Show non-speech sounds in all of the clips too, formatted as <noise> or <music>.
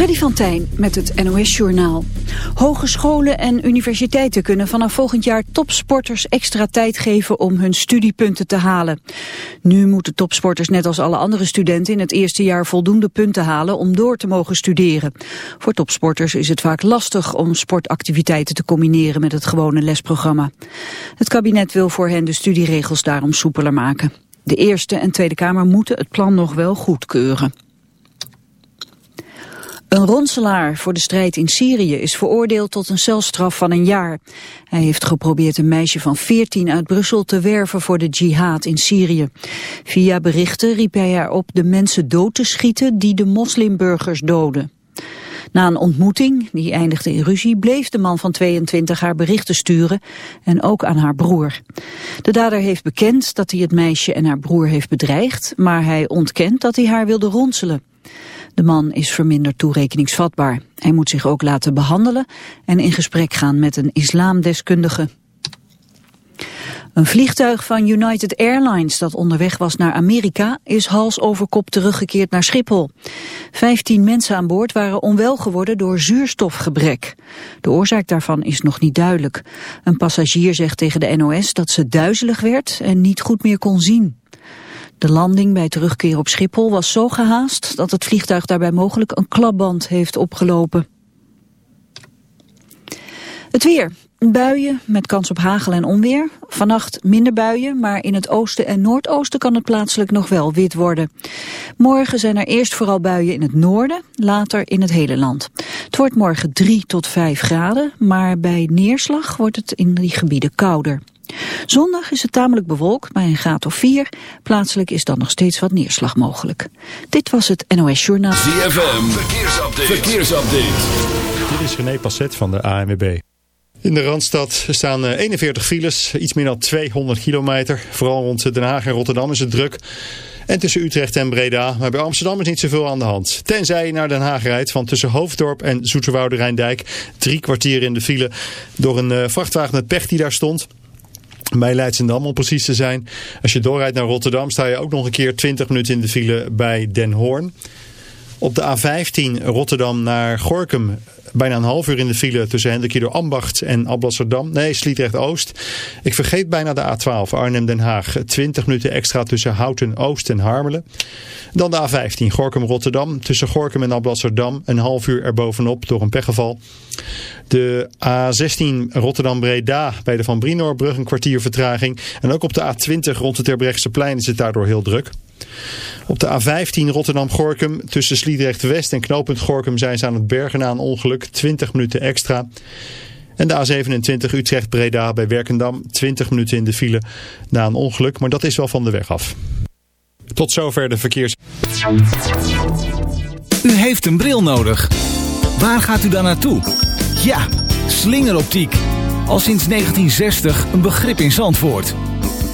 Freddy van Tijn met het NOS-journaal. Hogescholen en universiteiten kunnen vanaf volgend jaar topsporters extra tijd geven om hun studiepunten te halen. Nu moeten topsporters net als alle andere studenten in het eerste jaar voldoende punten halen om door te mogen studeren. Voor topsporters is het vaak lastig om sportactiviteiten te combineren met het gewone lesprogramma. Het kabinet wil voor hen de studieregels daarom soepeler maken. De Eerste en Tweede Kamer moeten het plan nog wel goedkeuren. Een ronselaar voor de strijd in Syrië is veroordeeld tot een celstraf van een jaar. Hij heeft geprobeerd een meisje van 14 uit Brussel te werven voor de jihad in Syrië. Via berichten riep hij haar op de mensen dood te schieten die de moslimburgers doden. Na een ontmoeting, die eindigde in ruzie, bleef de man van 22 haar berichten sturen en ook aan haar broer. De dader heeft bekend dat hij het meisje en haar broer heeft bedreigd, maar hij ontkent dat hij haar wilde ronselen. De man is verminderd toerekeningsvatbaar. Hij moet zich ook laten behandelen en in gesprek gaan met een islamdeskundige. Een vliegtuig van United Airlines dat onderweg was naar Amerika is hals over kop teruggekeerd naar Schiphol. Vijftien mensen aan boord waren onwel geworden door zuurstofgebrek. De oorzaak daarvan is nog niet duidelijk. Een passagier zegt tegen de NOS dat ze duizelig werd en niet goed meer kon zien. De landing bij terugkeer op Schiphol was zo gehaast dat het vliegtuig daarbij mogelijk een klapband heeft opgelopen. Het weer. Buien met kans op hagel en onweer. Vannacht minder buien, maar in het oosten en noordoosten kan het plaatselijk nog wel wit worden. Morgen zijn er eerst vooral buien in het noorden, later in het hele land. Het wordt morgen 3 tot 5 graden, maar bij neerslag wordt het in die gebieden kouder. Zondag is het tamelijk bewolkt bij een graad of 4. Plaatselijk is dan nog steeds wat neerslag mogelijk. Dit was het NOS Journaal. ZFM, verkeersupdate. verkeersupdate. Dit is René Passet van de ANWB. In de Randstad staan 41 files, iets meer dan 200 kilometer. Vooral rond Den Haag en Rotterdam is het druk. En tussen Utrecht en Breda, maar bij Amsterdam is niet zoveel aan de hand. Tenzij je naar Den Haag rijdt, van tussen Hoofddorp en Zoeterwoude Rijndijk. Drie kwartier in de file door een vrachtwagen met pech die daar stond bij Leidsendam om precies te zijn. Als je doorrijdt naar Rotterdam sta je ook nog een keer 20 minuten in de file bij Den Hoorn. Op de A15 Rotterdam naar Gorkum bijna een half uur in de file tussen Hendrikido Ambacht en Alblasserdam. Nee, Sliedrecht-Oost. Ik vergeet bijna de A12 Arnhem-Den Haag. 20 minuten extra tussen Houten-Oost en Harmelen. Dan de A15 Gorkum-Rotterdam. Tussen Gorkum en Alblasserdam een half uur erbovenop door een pechgeval. De A16 Rotterdam-Breda bij de Van Brinoorbrug een kwartier vertraging. En ook op de A20 rond het Terbrechtseplein is het daardoor heel druk. Op de A15 Rotterdam-Gorkum tussen Sliedrecht-West en knooppunt Gorkum zijn ze aan het bergen na een ongeluk 20 minuten extra. En de A27 Utrecht-Breda bij Werkendam 20 minuten in de file na een ongeluk, maar dat is wel van de weg af. Tot zover de verkeers... U heeft een bril nodig. Waar gaat u dan naartoe? Ja, slingeroptiek. Al sinds 1960 een begrip in Zandvoort.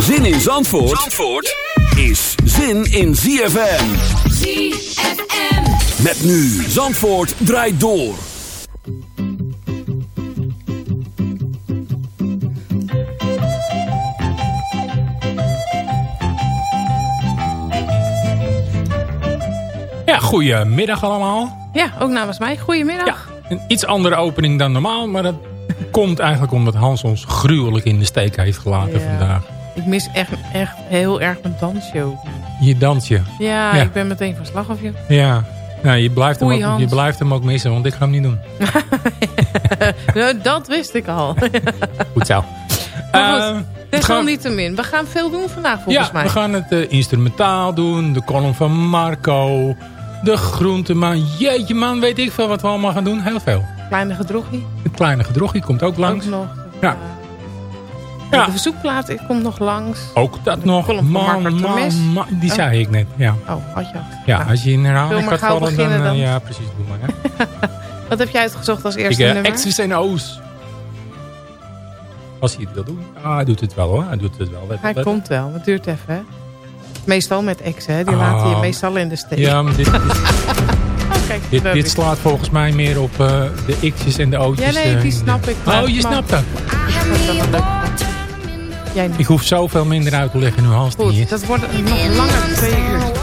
Zin in Zandvoort, Zandvoort is zin in ZFM. ZFM. Met nu Zandvoort draait door. Ja, goedemiddag allemaal. Ja, ook namens mij. Goedemiddag. Ja, een iets andere opening dan normaal, maar dat <laughs> komt eigenlijk omdat Hans ons gruwelijk in de steek heeft gelaten vandaag. Ik mis echt, echt heel erg mijn dansshow. Je dansje. Ja, Ja. ik ben meteen van slag of je. Ja. Nou, je, blijft hem ook, je blijft hem ook missen, want ik ga hem niet doen. <laughs> Nou, dat wist ik al. <laughs> Goed zo. Maar goed, het gaan- desalniettemin. We gaan veel doen vandaag volgens ja, mij. we gaan het eh, instrumentaal doen. De column van Marco. De groenteman. Jeetje man, weet ik veel wat we allemaal gaan doen. Heel veel. Kleine gedroegie. Het kleine gedrochtje komt ook langs. Ook nog. Ja. Ja. De verzoekplaat ik komt nog langs. Ook dat De nog. Man, man, man. Die Oh. zei ik net. Ja, Oh, had je ja als je in herhaling gaat vallen, dan... beginnen eh, dan? Ja, precies. Doe maar. Hè. <laughs> Wat heb jij uitgezocht als Ik, eerste eh, nummer? X's en O's. Als hij het wil doen. Ah, hij doet het wel hoor. Hij doet het wel. Let, Hij let. komt wel. Het duurt even, hè. Meestal met ex, hè. Die Ah. laten je meestal in de steek. Ja, maar dit, <laughs> dit, kijk, dit, slaat volgens mij meer op eh, de X's en de O'tjes. Ja, nee, eh, die snap ik, maar- Oh, je snapt <laughs> dat. Jij niet. Ik hoef zoveel minder uit te leggen nu Hans niet Goed, is. dat wordt nog langer twee uur.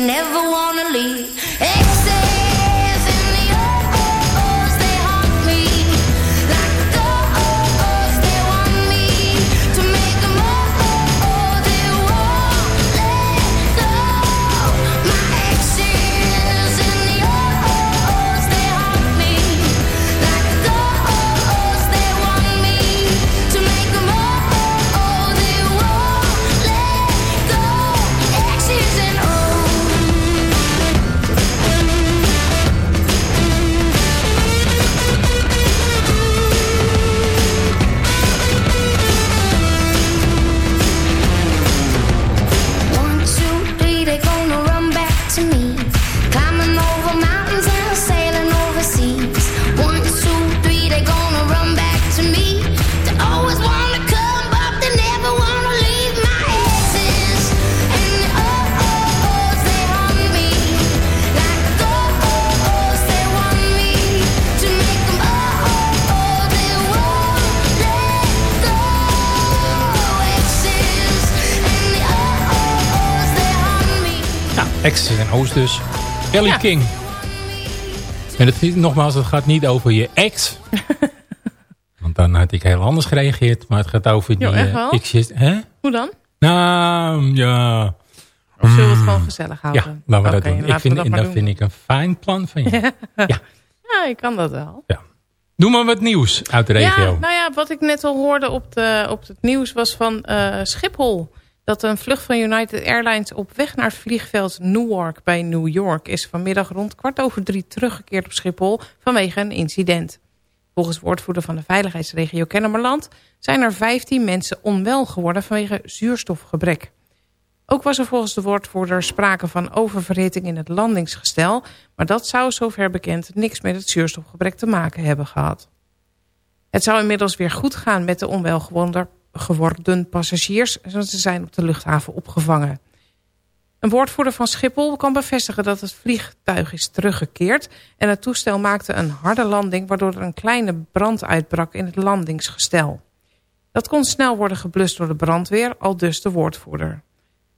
Never wanna Ja. King. En het, nogmaals, het gaat niet over je ex. <laughs> Want dan had ik heel anders gereageerd. Maar het gaat over die Jo, echt eh, wel? X's. Hè? Hoe dan? Nou, ja. Of zullen we het gewoon gezellig houden? Ja, laten we dat doen. Ik vind, we en dat doen. vind ik een fijn plan van je. <laughs> Ja, ik kan dat wel. Doe maar wat nieuws uit de regio. Ja, nou ja, wat ik net al hoorde op, de, op het nieuws was van eh, Schiphol. Dat een vlucht van United Airlines op weg naar het vliegveld Newark bij New York... is vanmiddag rond kwart over drie teruggekeerd op Schiphol vanwege een incident. Volgens woordvoerder van de veiligheidsregio Kennemerland... zijn er 15 mensen onwel geworden vanwege zuurstofgebrek. Ook was er volgens de woordvoerder sprake van oververhitting in het landingsgestel... maar dat zou zover bekend niks met het zuurstofgebrek te maken hebben gehad. Het zou inmiddels weer goed gaan met de onwelgewonder geworden passagiers. Ze zijn op de luchthaven opgevangen. Een woordvoerder van Schiphol kan bevestigen dat het vliegtuig is teruggekeerd... en het toestel maakte een harde landing... waardoor er een kleine brand uitbrak in het landingsgestel. Dat kon snel worden geblust door de brandweer, al dus de woordvoerder.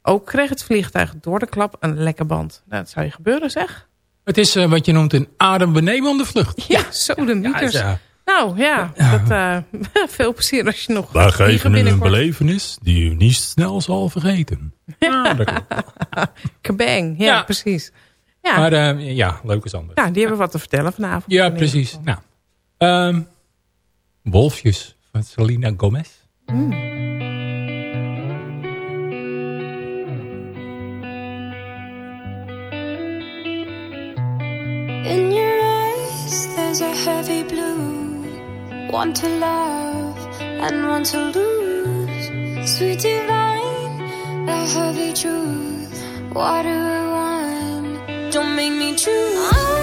Ook kreeg het vliegtuig door de klap een lekke band. Nou, dat zou je gebeuren, zeg. Het is uh, wat je noemt een adembenemende vlucht. Ja, zo de meters. Ja, nou ja, Dat, uh, <laughs> veel plezier als je nog... Wij geven u een belevenis die u niet snel zal vergeten. Ja, <laughs> Kabang, ja, ja, precies. Ja. Maar uh, ja, leuk is anders. Ja, die hebben wat te vertellen vanavond. Ja, precies. Nou, um, Wolfjes van Selena Gomez. Mm. In your eyes there's a heavy blue One to love and one to lose. Sweet divine, a heavy truth Water and wine, don't make me choose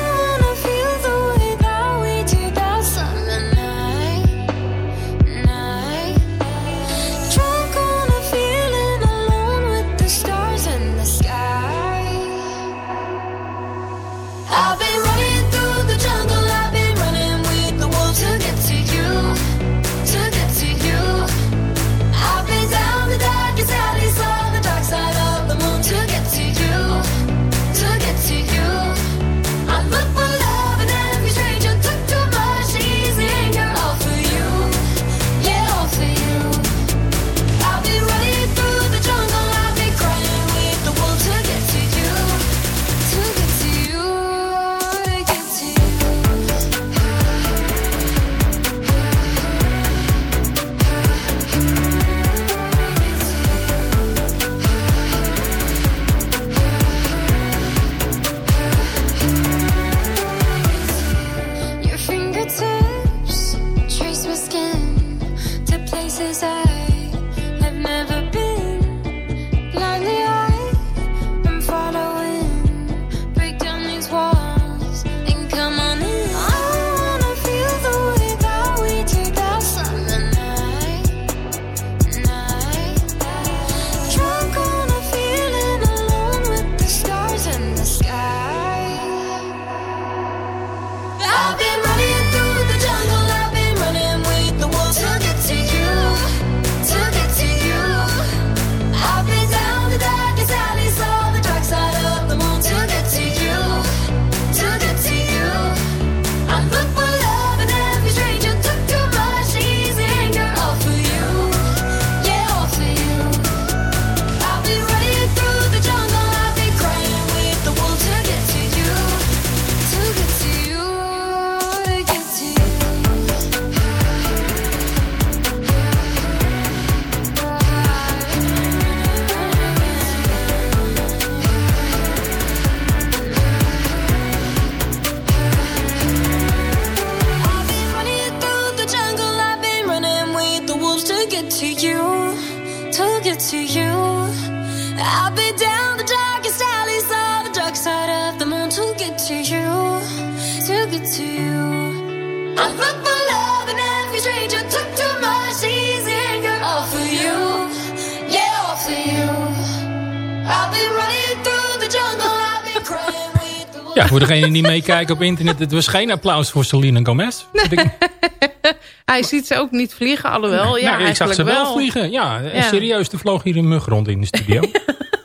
voor degene die meekijken op internet, het was geen applaus voor Selena Gomez. <laughs> Hij ziet ze ook niet vliegen, alhoewel. Nee, ja, ik zag ze wel, vliegen. Ja, ja, serieus, er vloog hier een mug rond in de studio.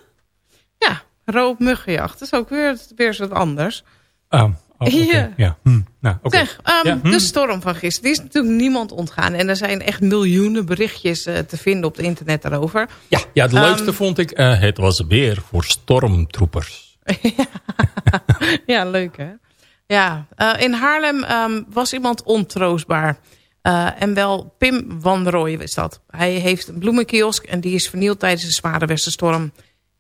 <laughs> ja, roop muggenjacht. Dat is ook weer, weer wat anders. Oh, oh <laughs> ja. Hm. Nou, Zeg, um, hm. de storm van gisteren, die is natuurlijk niemand ontgaan. En er zijn echt miljoenen berichtjes uh, te vinden op het internet daarover. Ja, ja het leukste um, vond ik, uh, het was weer voor stormtroepers. <laughs> ja, leuk hè? Ja, uh, in Haarlem um, was iemand ontroostbaar. Uh, en wel Pim van Rooij is dat. Hij heeft een bloemenkiosk en die is vernield tijdens de zware westerstorm.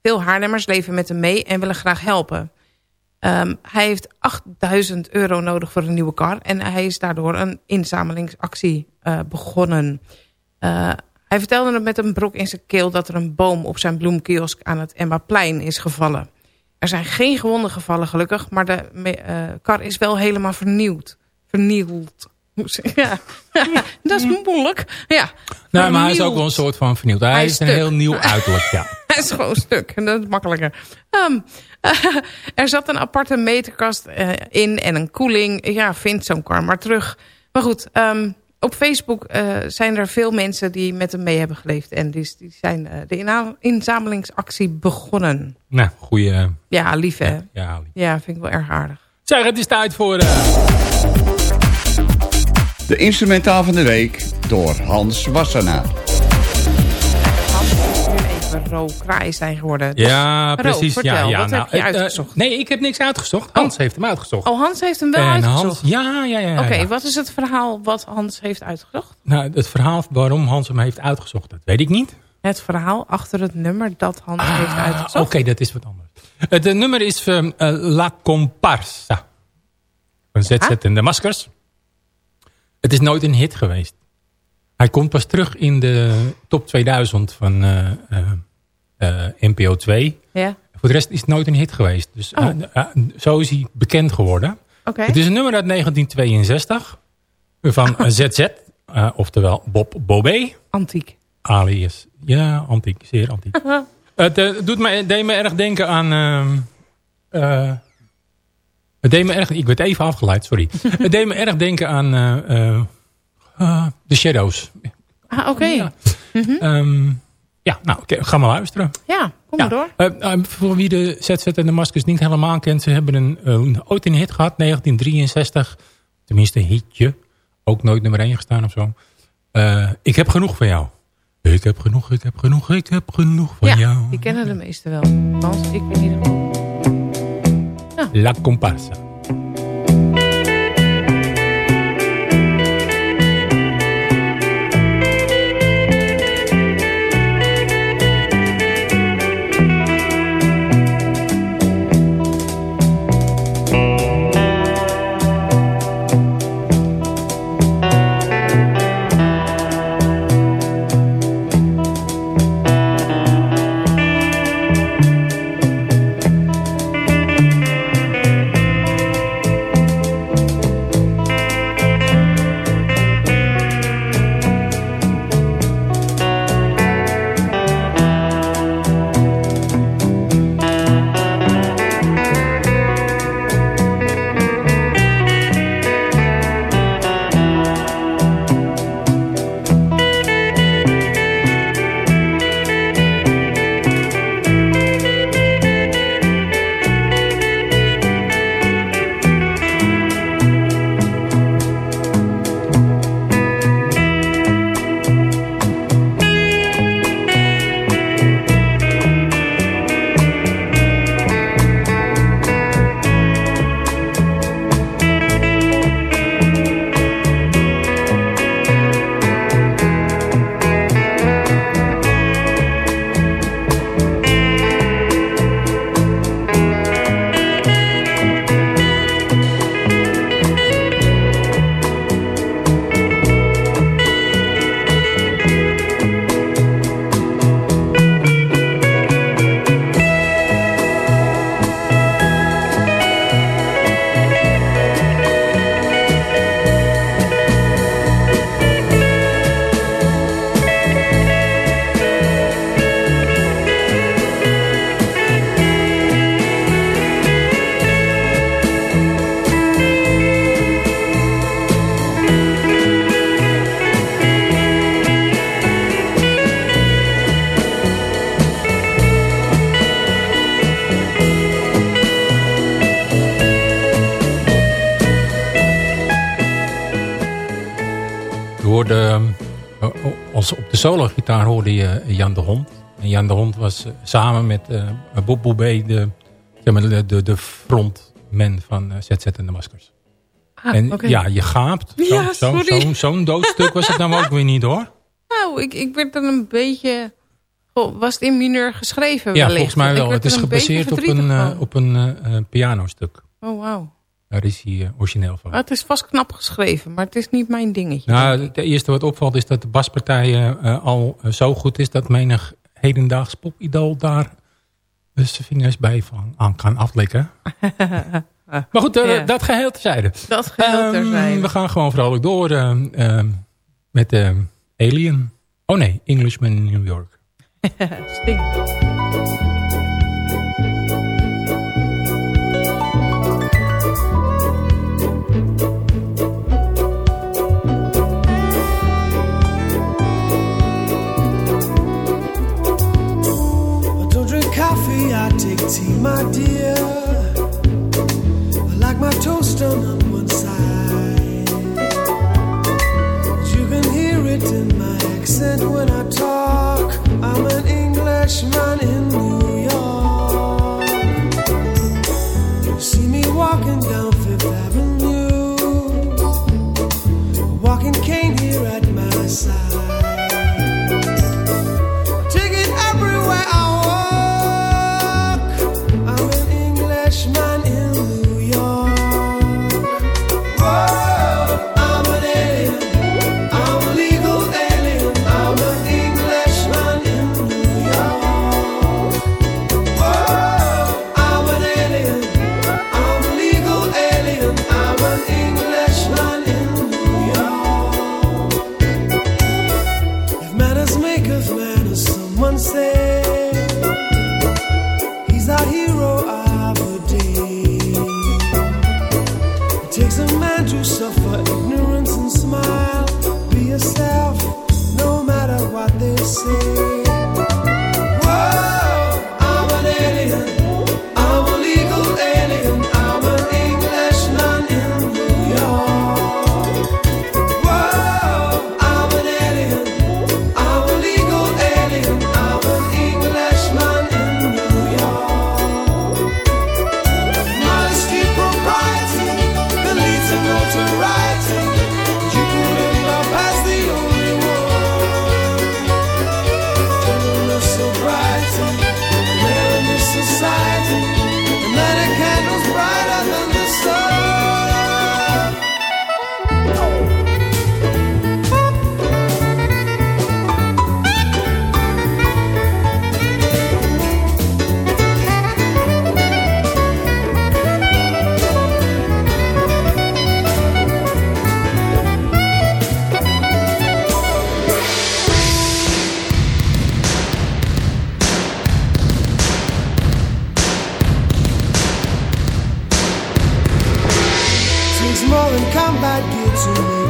Veel Haarlemmers leven met hem mee en willen graag helpen. Um, hij heeft 8000 euro nodig voor een nieuwe kar. En hij is daardoor een inzamelingsactie uh, begonnen. Hij vertelde met een brok in zijn keel dat er een boom op zijn bloemkiosk aan het Emmaplein is gevallen. Er zijn geen gewonden gevallen gelukkig, maar de uh, kar is wel helemaal vernieuwd. Vernield. <laughs> Ja, dat is moeilijk. Ja. Nou, maar hij is ook Vernieuwd. wel een soort van vernieuwd. Hij, Hij is een heel nieuw uiterlijk, ja. <laughs> Hij is gewoon stuk. En dat is makkelijker. Ehm, <laughs> er zat een aparte meterkast eh, in en een koeling. Ja, vind zo'n kar maar terug. Maar goed, ehm, op Facebook eh, zijn er veel mensen die met hem mee hebben geleefd. En die, die zijn eh, de inzamelingsactie begonnen. Nou, goeie... Ja, lief hè? Ja, lief. Ja, vind ik wel erg aardig. Zeg, het is tijd voor... eh, De instrumentaal van de week door Hans Wassenaar. Ro Kraai zijn geworden. ja, Ro, precies. vertel, ja, ja, wat nou, heb je eh, uitgezocht? nee, ik heb niks uitgezocht. Hans heeft hem uitgezocht. Oh, Hans heeft hem wel en uitgezocht. Hans, ja, ja, ja. Oké, ja. wat is het verhaal wat Hans heeft uitgezocht? Nou, het verhaal waarom Hans hem heeft uitgezocht, dat weet ik niet. Het verhaal achter het nummer dat Hans heeft Ah, uitgezocht. Oké, dat is wat anders. Het eh, nummer is eh, eh, La Comparsa. Van ZZ en de Maskers. Het is nooit een hit geweest. Hij komt pas terug in de top 2000 van eh, eh, NPO 2. Ja, Voor de rest is het nooit een hit geweest. Dus Oh. eh, eh, zo is hij bekend geworden. Het is een nummer uit 1962 van ZZ, eh, oftewel Bob Bobé. Antiek. alias. Ja, antiek, zeer antiek. <laughs> het doet me, deed me erg denken aan... ehm, eh, het deed me erg, ik werd even afgeleid, sorry. <laughs> het deed me erg denken aan The Shadows. Ah, oké. Ja. Ja. Ehm, ja, nou, oké, ga maar luisteren. kom Ja, maar door. eh, eh, voor wie de ZZ en de Maskers niet helemaal kent... ze hebben een, eh, ooit een hit gehad, 1963. Tenminste, een hitje. Ook nooit nummer 1 gestaan of zo. Eh, ik heb genoeg van jou. Ik heb genoeg, ik heb genoeg, ik heb genoeg van Ja, jou. die kennen de meesten wel. Hans, ik in ieder geval. La comparsa. Solo-gitaar hoorde je Jan de Hond. En Jan de Hond was eh, samen met eh, Bob Boubé de, zeg maar, de, de, de frontman van eh, ZZ en de Maskers. Ah, en ja, je gaapt. Zo- Ja, zo-. Zo'n zo'n doodstuk was het nou ook weer niet hoor. Nou, ik, ik werd er een beetje... Goh, was het in mineur geschreven Ja, wellicht? volgens mij wel. Het is er gebaseerd op een, eh, op een eh, eh, pianostuk. Oh, wauw. Daar is hij eh, origineel van. Ah, het is vast knap geschreven, maar het is niet mijn dingetje. Nou, het eerste wat opvalt is dat de baspartij eh, eh, al zo goed is... dat menig hedendaags popidool daar dus zijn vingers bij van aan kan aflikken. <laughs> Maar goed, Ja. dat geheel terzijde. Dat geheel Ehm, terzijde. we gaan gewoon vrolijk door ehm, met Alien. Oh nee, Englishman in New York. <laughs> Sting. Tea, my dear. I like my toast done on one side. You can hear it in my accent when I talk. I'm an Englishman in New to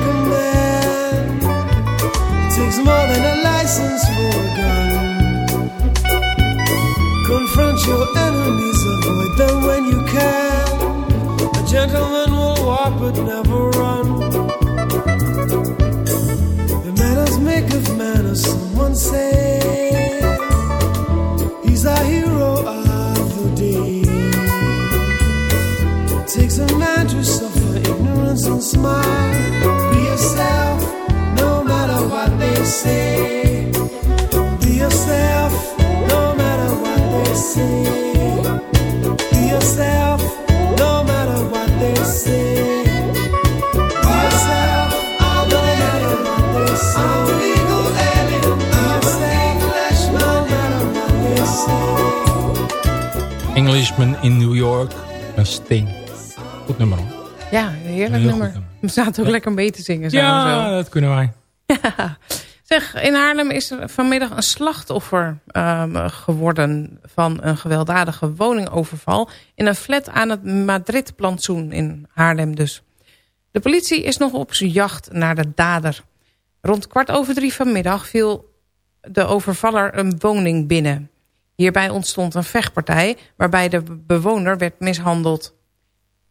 Englishman in New York. Een Sting. Goed nummer hoor. Ja, een heerlijk nummer. We zaten ook lekker mee te zingen. samen Ja, zo. dat kunnen wij. <laughs> Zeg, in Haarlem is er vanmiddag een slachtoffer ehm, geworden van een gewelddadige woningoverval in een flat aan het Madrid-plantsoen in Haarlem dus. De politie is nog op zijn jacht naar de dader. Rond kwart over drie vanmiddag viel de overvaller een woning binnen. Hierbij ontstond een vechtpartij waarbij de bewoner werd mishandeld.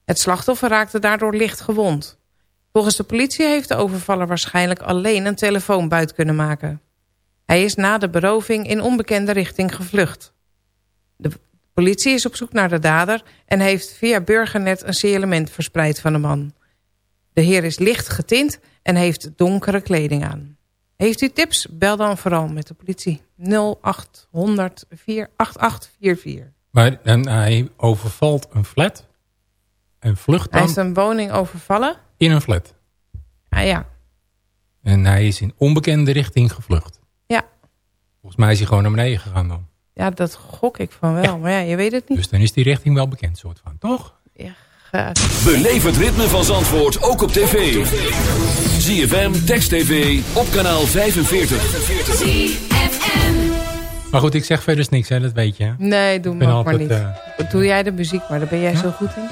Het slachtoffer raakte daardoor licht gewond. Volgens de politie heeft de overvaller waarschijnlijk alleen een telefoonbuit kunnen maken. Hij is na de beroving in onbekende richting gevlucht. De politie is op zoek naar de dader en heeft via Burgernet een signalement verspreid van de man. De heer is licht getint en heeft donkere kleding aan. Heeft u tips? Bel dan vooral met de politie. 0800 48844. Maar en hij overvalt een flat. En vlucht Hij dan heeft een woning overvallen. in een flat. Ah ja, En hij is in onbekende richting gevlucht. ja. Volgens mij is hij gewoon naar beneden gegaan dan. ja dat gok ik van wel. Maar ja, je weet het niet. Dus dan is die richting wel bekend soort van. Toch? Ja. Beleef het ritme van Zandvoort ook op tv. ZFM, Text TV, op kanaal 45. Maar goed, ik zeg verder niks, hè, dat weet je. hè? Nee, doe maar, maar altijd, niet. eh, Doe jij de muziek maar, daar ben jij zo goed in.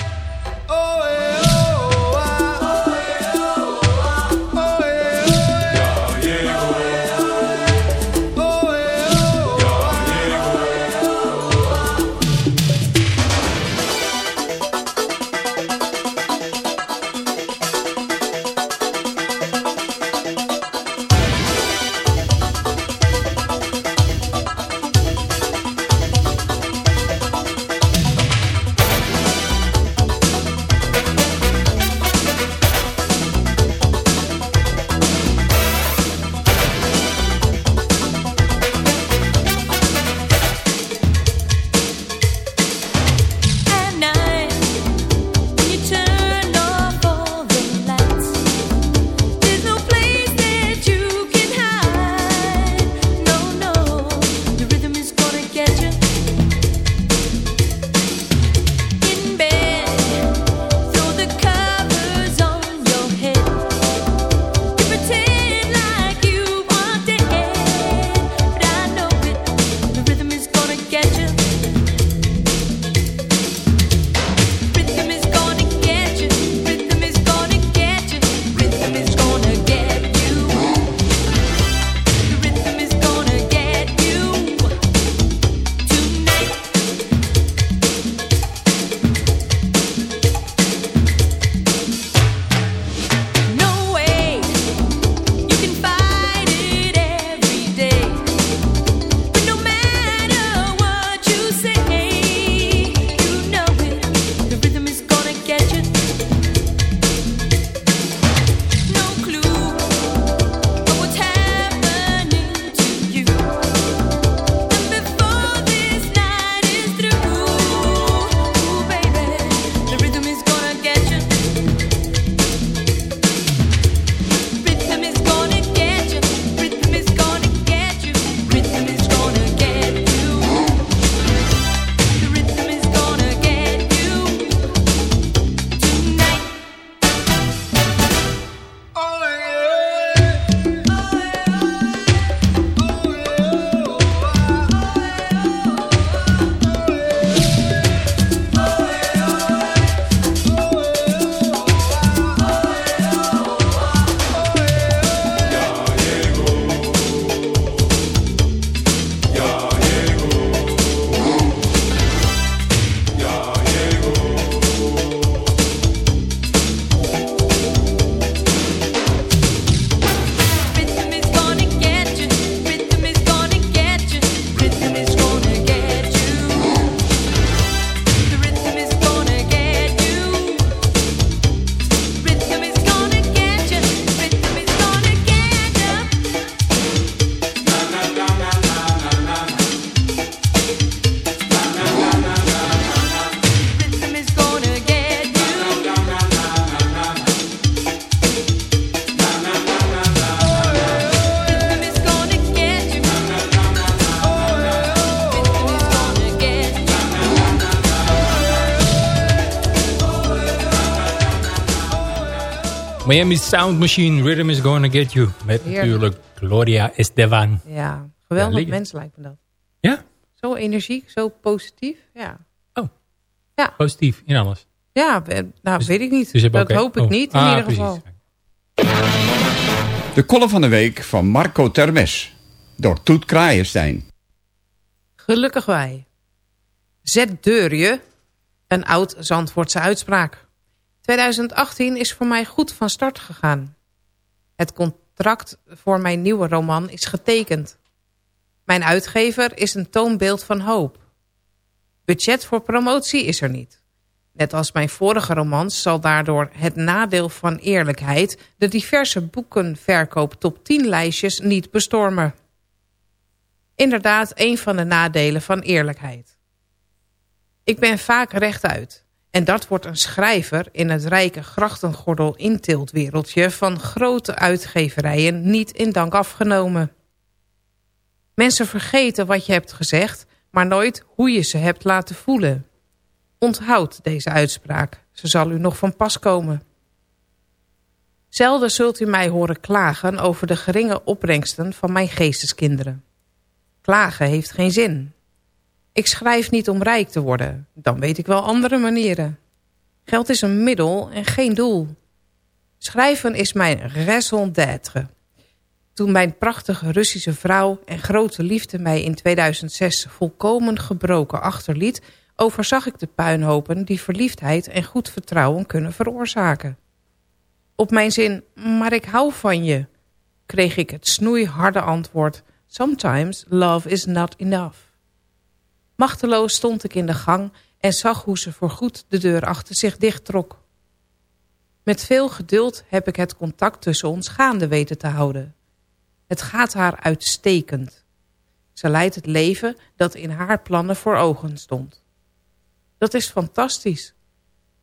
Miami Sound Machine, Rhythm is Gonna Get You. Met Heerlijk. natuurlijk Gloria Esteban. Ja, Ja, geweldig lekker. mens lijkt me dat. Ja? Zo energiek, zo positief. Ja, Positief in alles. ja nou weet ik niet. Dus dat hoop ik oh. niet in Ah, ieder precies. geval. De column van de week van Marco Termes. Door Toet Kraaienstein. Gelukkig wij. Zet deur je. Een oud Zandvoortse uitspraak. 2018 is voor mij goed van start gegaan. Het contract voor mijn nieuwe roman is getekend. Mijn uitgever is een toonbeeld van hoop. Budget voor promotie is er niet. Net als mijn vorige romans zal daardoor het nadeel van eerlijkheid... de diverse boekenverkoop top 10 lijstjes niet bestormen. Inderdaad, een van de nadelen van eerlijkheid. Ik ben vaak rechtuit. En dat wordt een schrijver in het rijke grachtengordel intiltwereldje... van grote uitgeverijen niet in dank afgenomen. Mensen vergeten wat je hebt gezegd... maar nooit hoe je ze hebt laten voelen. Onthoud deze uitspraak. Ze zal u nog van pas komen. Zelden zult u mij horen klagen over de geringe opbrengsten van mijn geesteskinderen. Klagen heeft geen zin. Ik schrijf niet om rijk te worden. Dan weet ik wel andere manieren. Geld is een middel en geen doel. Schrijven is mijn raison d'être. Toen mijn prachtige Russische vrouw en grote liefde mij in 2006 volkomen gebroken achterliet... overzag ik de puinhopen die verliefdheid en goed vertrouwen kunnen veroorzaken. Op mijn zin, maar ik hou van je, kreeg ik het snoeiharde antwoord... Sometimes love is not enough. Machteloos stond ik in de gang en zag hoe ze voorgoed de deur achter zich dichttrok. Met veel geduld heb ik het contact tussen ons gaande weten te houden. Het gaat haar uitstekend. Ze leidt het leven dat in haar plannen voor ogen stond. Dat is fantastisch.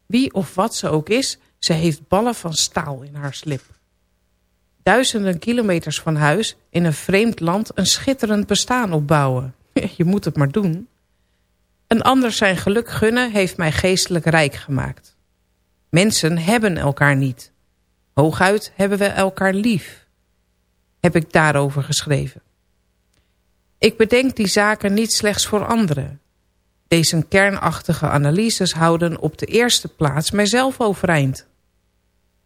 Wie of wat ze ook is, ze heeft ballen van staal in haar slip. Duizenden kilometers van huis in een vreemd land een schitterend bestaan opbouwen. <laughs> Je moet het maar doen. Een ander zijn geluk gunnen heeft mij geestelijk rijk gemaakt. Mensen hebben elkaar niet. Hooguit hebben we elkaar lief. Heb ik daarover geschreven. Ik bedenk die zaken niet slechts voor anderen. Deze kernachtige analyses houden op de eerste plaats mijzelf overeind.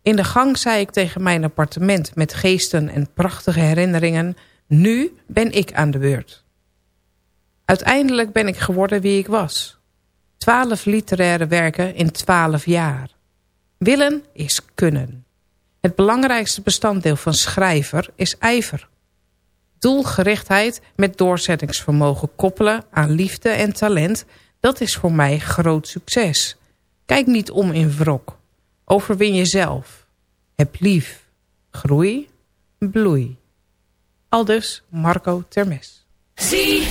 In de gang zei ik tegen mijn appartement met geesten en prachtige herinneringen... nu ben ik aan de beurt. Uiteindelijk ben ik geworden wie ik was. Twaalf literaire werken in twaalf jaar. Willen is kunnen. Het belangrijkste bestanddeel van schrijver is ijver. Doelgerichtheid met doorzettingsvermogen koppelen aan liefde en talent... dat is voor mij groot succes. Kijk niet om in wrok. Overwin jezelf. Heb lief. Groei. Bloei. Aldus Marco Termes. Zie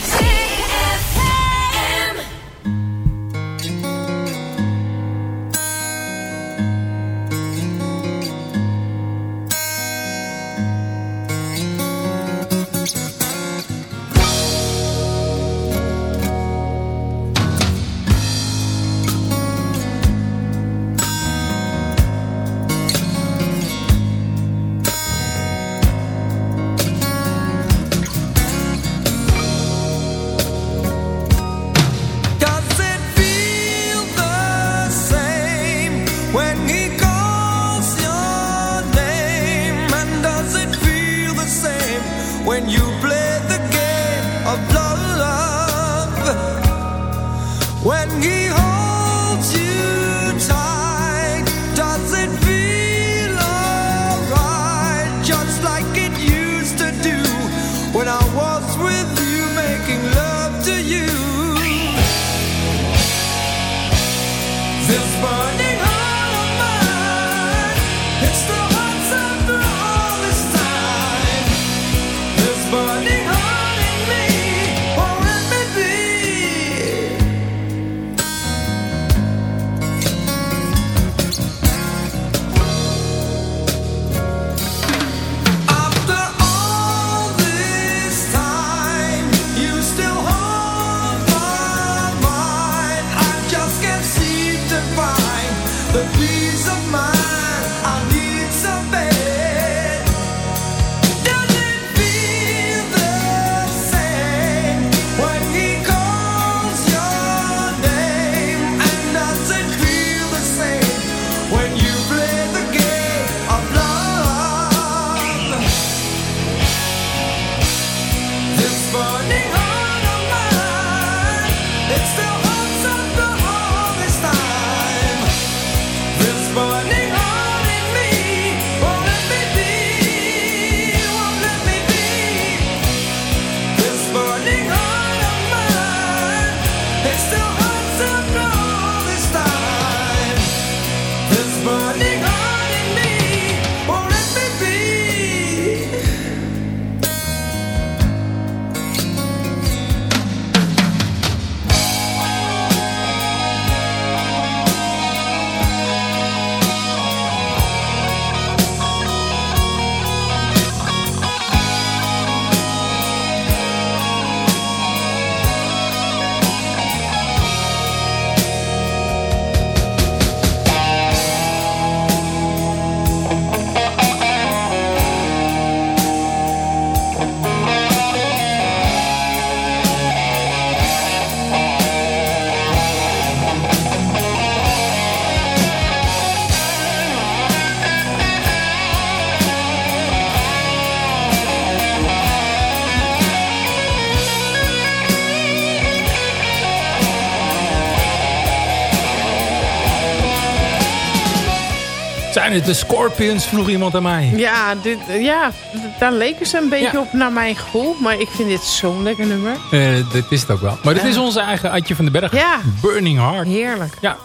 Zijn het de Scorpions, vroeg iemand aan mij. Ja, dit, ja, daar leken ze een beetje Ja. op naar mijn gevoel. Maar ik vind dit zo'n lekker nummer. Eh dat is het ook wel. Maar dit is onze eigen Adje van den Berg. Ja. Burning Heart. Heerlijk. Ja.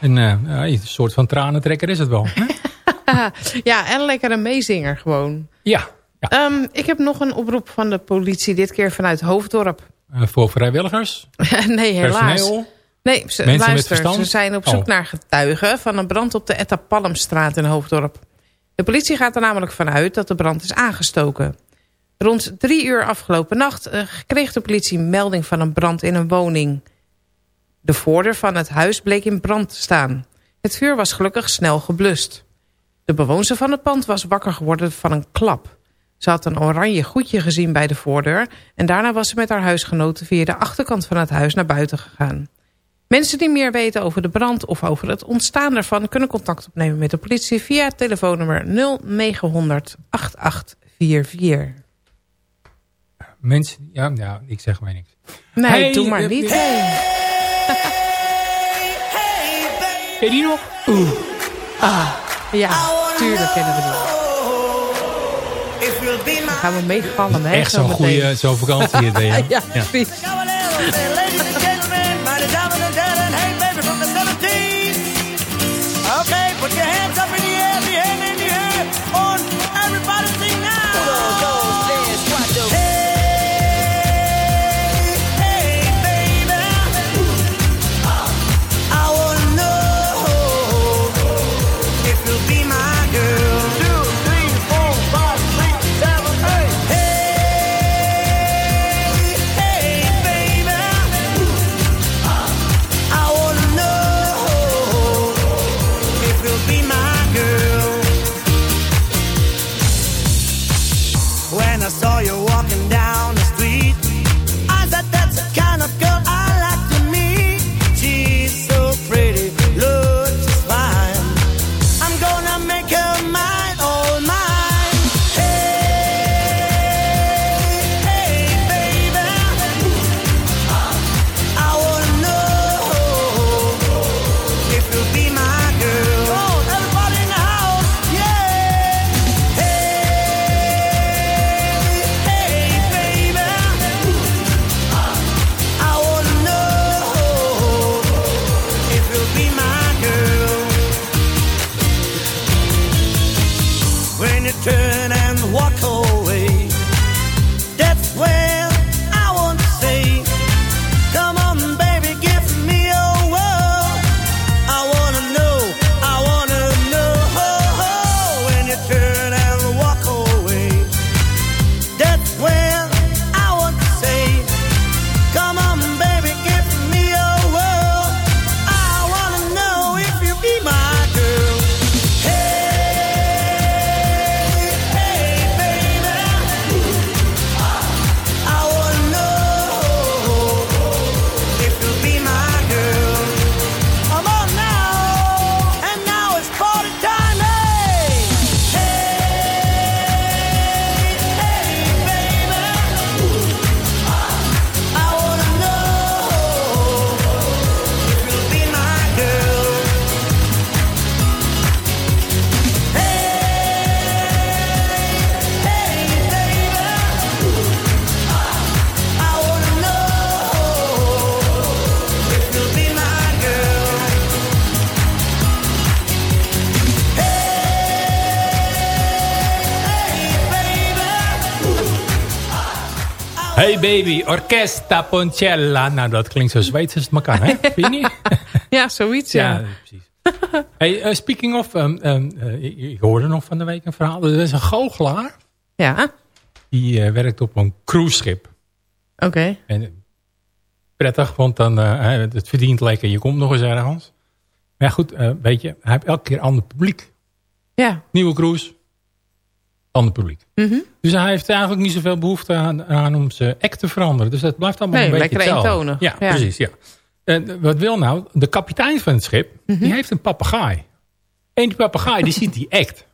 En eh, ja, een soort van tranentrekker is het wel. <laughs> ja, en lekker een meezinger gewoon. ja. ja. Ehm, ik heb nog een oproep van de politie, dit keer vanuit Hoofddorp. Eh, voor vrijwilligers. <laughs> nee, helaas. Personeel. Nee, ze, luister, verstand? ze zijn op zoek Oh. naar getuigen van een brand op de Etta Palmstraat in Hoofddorp. De politie gaat er namelijk vanuit dat de brand is aangestoken. Rond drie uur afgelopen nacht eh, kreeg de politie melding van een brand in een woning. De voordeur van het huis bleek in brand te staan. Het vuur was gelukkig snel geblust. De bewoonster van het pand was wakker geworden van een klap. Ze had een oranje goedje gezien bij de voordeur... en daarna was ze met haar huisgenoten via de achterkant van het huis naar buiten gegaan. Mensen die meer weten over de brand of over het ontstaan ervan... kunnen contact opnemen met de politie via het telefoonnummer 0900 8844. Mensen, ja, ja, ik zeg maar niks. Nee, Hey, doe maar eh, niet. Ken je die nog? Ah, ja, tuurlijk kennen we die. Dan gaan we meevallen, hè? Echt zo'n goede zo'n vakantie hè? <laughs> ja, precies. Baby, orchestra poncella. Nou, dat klinkt zo Zweeds als het maar kan, hè? <laughs> Vind je niet? Ja, zoiets, ja. Ja, precies. Hey, eh, speaking of, um, um, ik, hoorde nog van de week een verhaal. Er is een goochelaar. Ja, Die eh, werkt op een cruiseschip. oké. En prettig, want dan, het verdient lekker. Je komt nog eens ergens. Maar ja, goed, weet je, hij heeft elke keer ander publiek. Ja. Nieuwe cruise, ander publiek. Mhm. Dus hij heeft eigenlijk niet zoveel behoefte aan, aan om zijn act te veranderen. Dus dat blijft allemaal Nee, een beetje hetzelfde. Ja, Ja. precies. Ja. En wat wil nou? De kapitein van het schip, Mhm. die heeft een papegaai. En die papegaai, die ziet die act.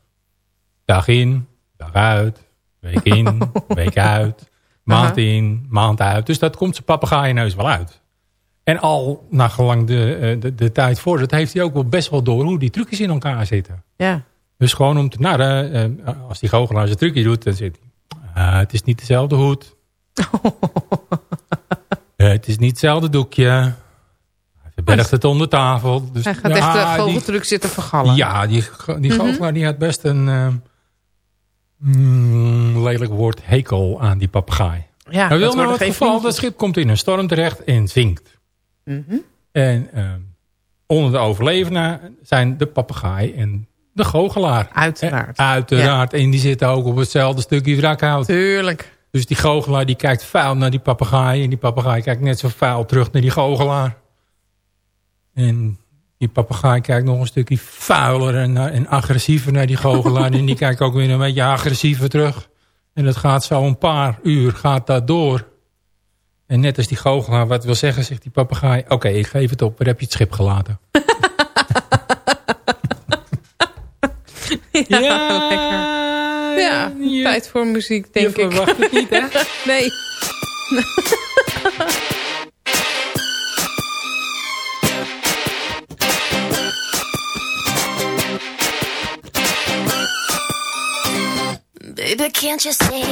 Dag in, dag uit. Week in, <laughs> week uit. Maand in, maand uit. Dus dat komt zijn papegaaienneus wel uit. En al nagelang de, eh, de, de tijd voor dat heeft hij ook wel best wel door hoe die trucjes in elkaar zitten. Ja. Dus gewoon om te narren, eh, als die goochelaar zijn trucje doet, dan zit hij. Ah, het is niet dezelfde hoed. <laughs> Eh, het is niet hetzelfde doekje. Hij verbergt het onder tafel. Dus, Hij gaat ja, echt de goocheltruc zitten vergallen. Ja, die, die Mhm. goochelaar die had best een eh, mm, lelijk woord hekel aan die papegaai. Ja, Hij wil nou het geval, dat schip komt in een storm terecht en zinkt. Mhm. En eh, onder de overlevenden zijn de papegaai en de goochelaar. Uiteraard. Uiteraard. En die zitten ook op hetzelfde stukje wrakhout. Tuurlijk. Dus die goochelaar die kijkt vuil naar die papegaai. En die papegaai kijkt net zo vuil terug naar die goochelaar. En die papegaai kijkt nog een stukje vuiler en, eh, en agressiever naar die goochelaar. <laughs> en die kijkt ook weer een beetje agressiever terug. En dat gaat zo een paar uur gaat dat door. En net als die goochelaar wat wil zeggen, zegt die papegaai... Oké, ik geef het op. Waar heb je het schip gelaten? <laughs> Ja, lekker. Ja, tijd voor muziek, denk Je ik. verwacht het niet, hè? <laughs> nee. Baby, can't you see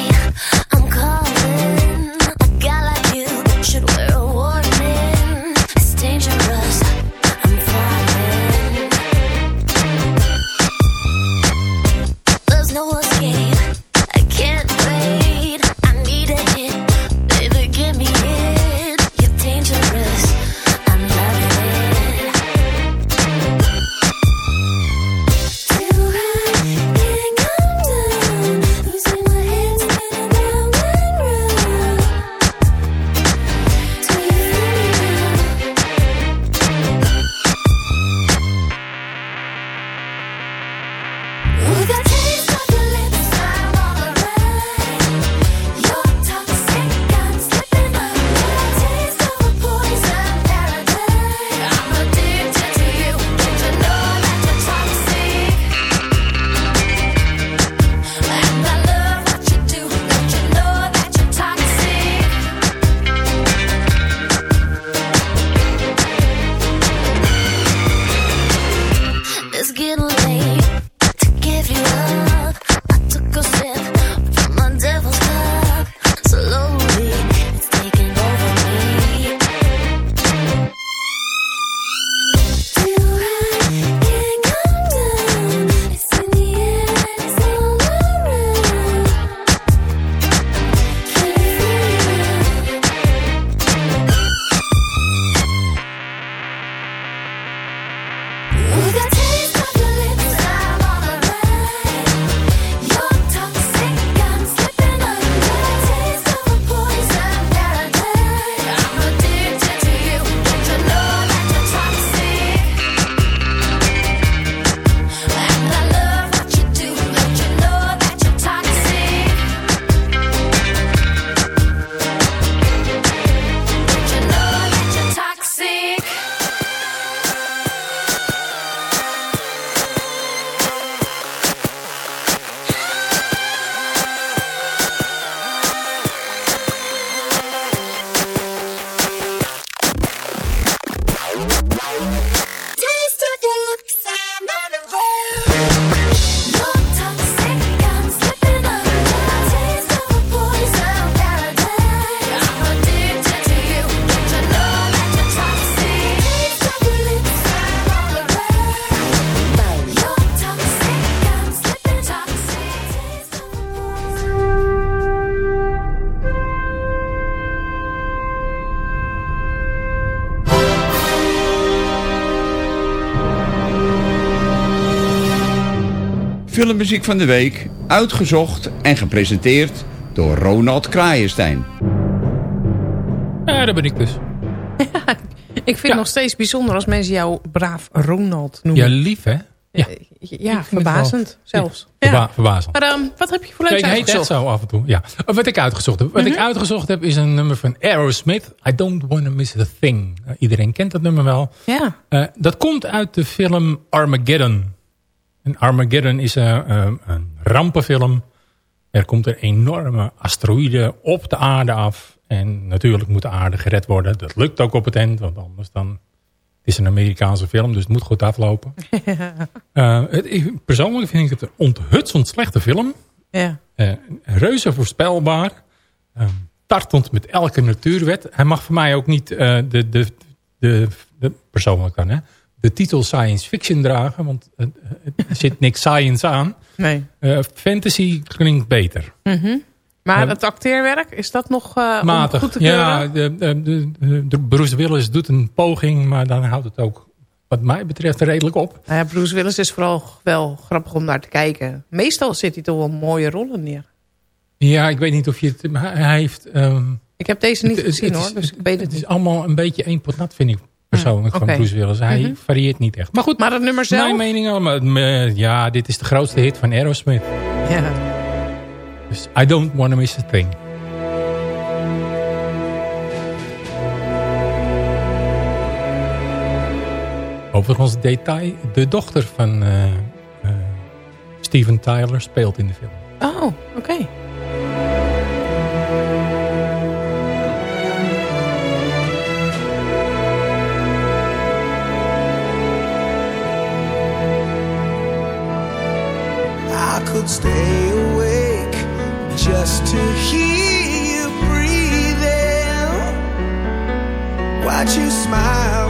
Filmmuziek van de week, uitgezocht en gepresenteerd door Ronald Kraaienstein. Ja, daar ben ik dus. <laughs> Ik vind het nog steeds bijzonder als mensen jou braaf Ronald noemen. Ja, lief hè? Ja, Ja, verbazend zelfs. Verba Ja. verbazend. Maar ehm, wat heb je voor leuks Kijk, uitgezocht? zo af en toe. Ja. Wat ik uitgezocht heb. Wat Mhm. ik uitgezocht heb is een nummer van Aerosmith. I don't wanna miss a thing. Uh, iedereen kent dat nummer wel. Ja. Uh, dat komt uit de film Armageddon. En Armageddon is uh, um, een rampenfilm. Er komt een enorme asteroïde op de aarde af. En natuurlijk moet de aarde gered worden. Dat lukt ook op het eind, want anders dan... Het is een Amerikaanse film, dus het moet goed aflopen. <laughs> Eh, het, persoonlijk vind ik het een onthutsend slechte film. Ja. Eh, reuze voorspelbaar. eh, tartend met elke natuurwet. Hij mag voor mij ook niet eh, de, de, de, de, persoonlijk dan, hè, de titel science fiction dragen. Want er zit niks science aan. Nee. Eh, fantasy klinkt beter. Mhm. Maar het acteerwerk, is dat nog eh Matig. goed te keuren? Ja, de, de, Bruce Willis doet een poging, maar dan houdt het ook wat mij betreft redelijk op. Nou ja, Bruce Willis is vooral wel grappig om naar te kijken. Meestal zit hij toch wel mooie rollen neer. Ja, ik weet niet of je het... Hij heeft... ehm, Ik heb deze niet het- gezien het hoor, dus ik weet het Het is allemaal een beetje één pot nat, vind ik persoonlijk, oké. van Bruce Willis. Hij Mhm. varieert niet echt. Maar goed, Maar het nummer zelf? mijn mening al. Maar, eh, ja, dit is de grootste hit van Aerosmith. Ja. Dus I don't want to miss a thing. Overigens detail, de dochter van eh, eh, Steven Tyler speelt in de film. Oh, oké. Could stay awake just to hear you breathing. Watch you smile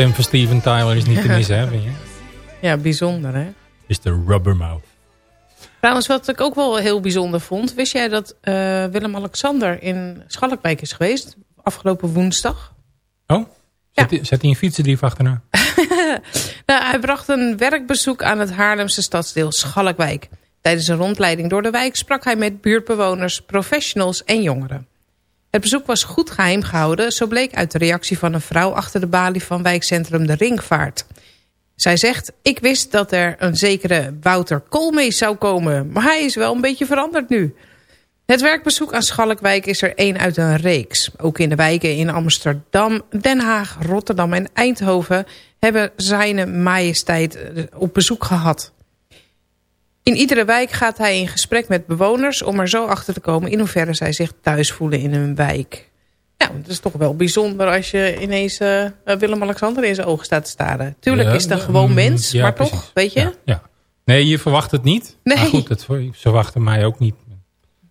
stem van Steven Tyler is niet te missen, hè, vind je? <laughs> Ja, bijzonder hè. Is de Rubbermouth. Trouwens, wat ik ook wel heel bijzonder vond... wist jij dat eh, Willem-Alexander in Schalkwijk is geweest? Afgelopen woensdag. Oh? Zet, hij- zet hij een fietsendief achterna? <laughs> Nou, hij bracht een werkbezoek aan het Haarlemse stadsdeel Schalkwijk. Tijdens een rondleiding door de wijk sprak hij met buurtbewoners, professionals en jongeren. Het bezoek was goed geheim gehouden, zo bleek uit de reactie van een vrouw achter de balie van wijkcentrum De Ringvaart. Zij zegt, ik wist dat er een zekere Wouter Koolmees zou komen, maar hij is wel een beetje veranderd nu. Het werkbezoek aan Schalkwijk is er één uit een reeks. Ook in de wijken in Amsterdam, Den Haag, Rotterdam en Eindhoven... hebben zijn majesteit eh, op bezoek gehad. In iedere wijk gaat hij in gesprek met bewoners... om er zo achter te komen in hoeverre zij zich thuis voelen in hun wijk. Ja, het is toch wel bijzonder als je ineens eh, Willem-Alexander in zijn ogen staat te staren. Tuurlijk Ja, is het een mm, gewoon mens, ja, maar precies. toch, weet je? Ja, ja. Nee, je verwacht het niet. Nee. Maar goed, het, ze verwachten mij ook niet.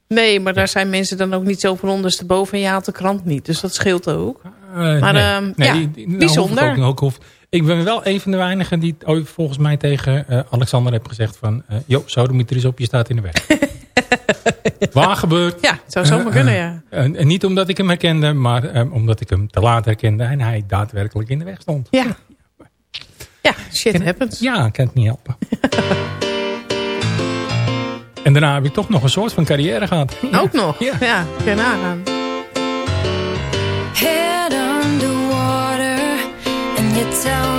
Nee, maar daar zijn mensen dan ook niet zo van ondersteboven en je haalt de krant niet. Dus dat scheelt ook. Eh, Maar, nee. ehm, Nee, ja, nou, bijzonder. ook, ook, ik ben wel een van de weinigen die ooit volgens mij tegen eh, Alexander heeft gezegd van... eh joh, sodemieter op, je staat in de weg. <laughs> Waar gebeurt? Ja, het zou zomaar kunnen, ja. En, niet omdat ik hem herkende, maar eh, omdat ik hem te laat herkende... en hij daadwerkelijk in de weg stond. Ja. Ja, shit happens. Ja, ik kan het niet helpen. <laughs> en daarna heb ik toch nog een soort van carrière gehad. Ook nog? Ja, ja je nagaan. Tell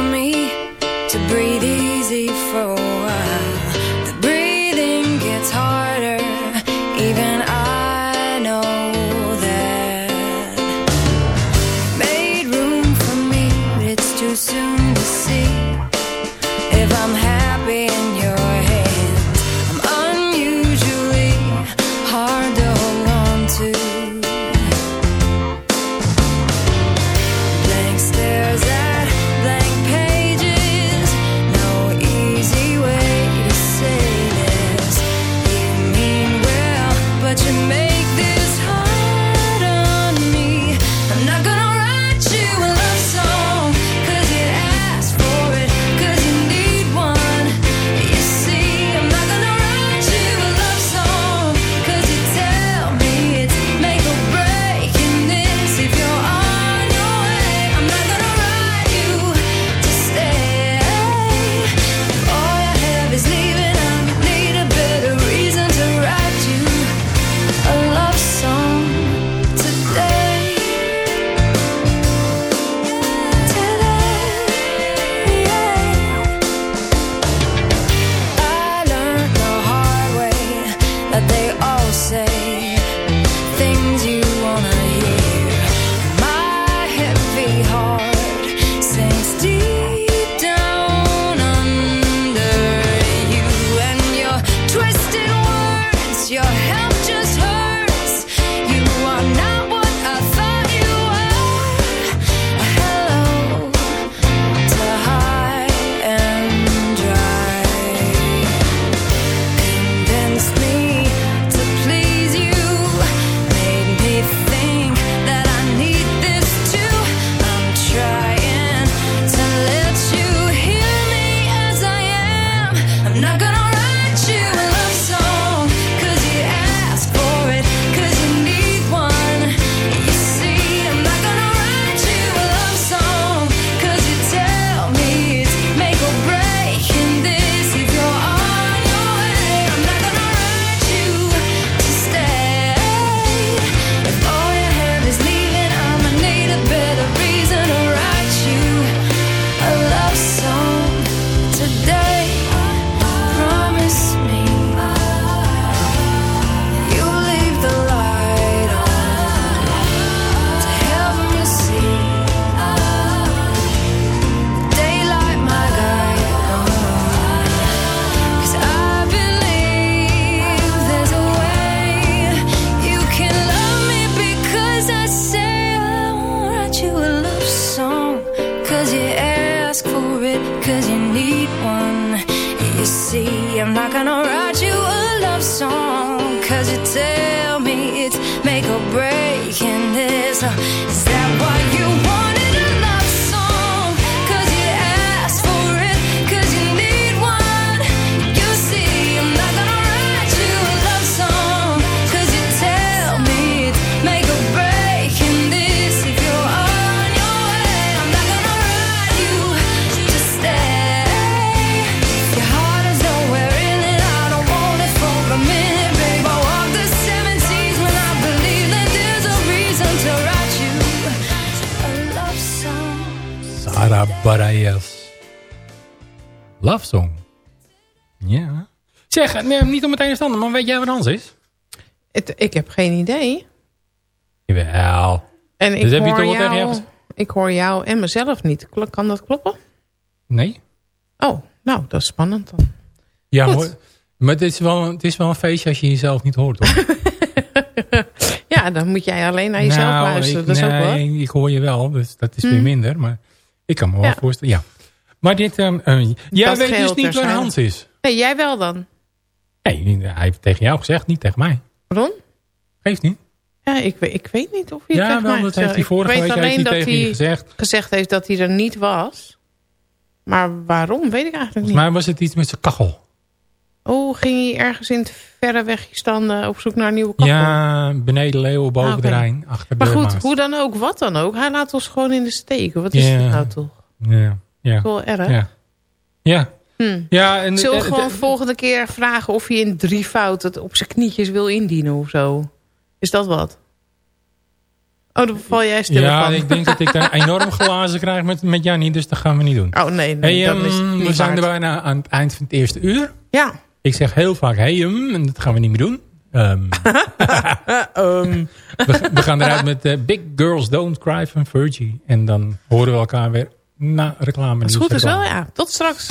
Nee, niet om het een of ander, maar weet jij wat Hans is? Het, ik heb geen idee. Jawel. En ik, Dus heb je hoor toch wel tegen jou, ik hoor jou en mezelf niet. Kan dat kloppen? Nee? Oh, nou, dat is spannend dan. Ja, Goed. hoor. Maar het is, wel, het is wel een feestje als je jezelf niet hoort, hoor. <laughs> Ja, dan moet jij alleen naar jezelf Nou, luisteren. ik, dat is ook wat. nee, ik hoor je wel, dus dat is weer Hmm. minder. Maar ik kan me wel Ja. voorstellen, ja. Maar dit, ehm eh, jij Dat weet dus niet waar. Hans is. Nee, jij wel dan. Nee, hij heeft tegen jou gezegd, niet tegen mij. Ron? Geeft niet. Ja, ik, weet- ik weet niet of hij Ja, tegen wel, mij dat heeft hij Ik vorige weet week alleen heeft hij dat tegen hij gezegd. gezegd heeft dat hij er niet was. Maar waarom, weet ik eigenlijk niet. Mij was het iets met zijn kachel. Oh, ging hij ergens in het verre wegje staan op zoek naar een nieuwe kachel? Ja, beneden Leeuwen, boven Ah, de Rijn, achter Maar de goed, Maas. hoe dan ook, wat dan ook. Hij laat ons gewoon in de steek. Wat is dit nou toch? Ja, ja. Wel erg. Ja. Ja. Hm. ja en, Zullen we gewoon volgende keer vragen of hij in drievoud het op zijn knietjes wil indienen of zo? Is dat wat? Oh, dan val jij stil Ja, van. ik denk dat ik een <laughs> enorm glazen krijg met, met Jannie, dus dat gaan we niet doen. Oh nee, nee Hey, dan is ehm, niet we zijn er bijna aan het eind van het eerste uur. Ja. Ik zeg heel vaak hey um, en dat gaan we niet meer doen. Ehm, <laughs> we, we gaan eruit met eh, Big Girls Don't Cry van Virgie. En dan horen we elkaar weer na reclame. Als het goed is wel, ja. Tot straks.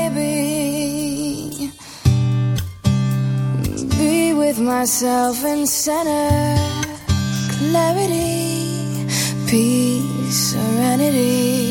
With myself and center clarity, peace, serenity.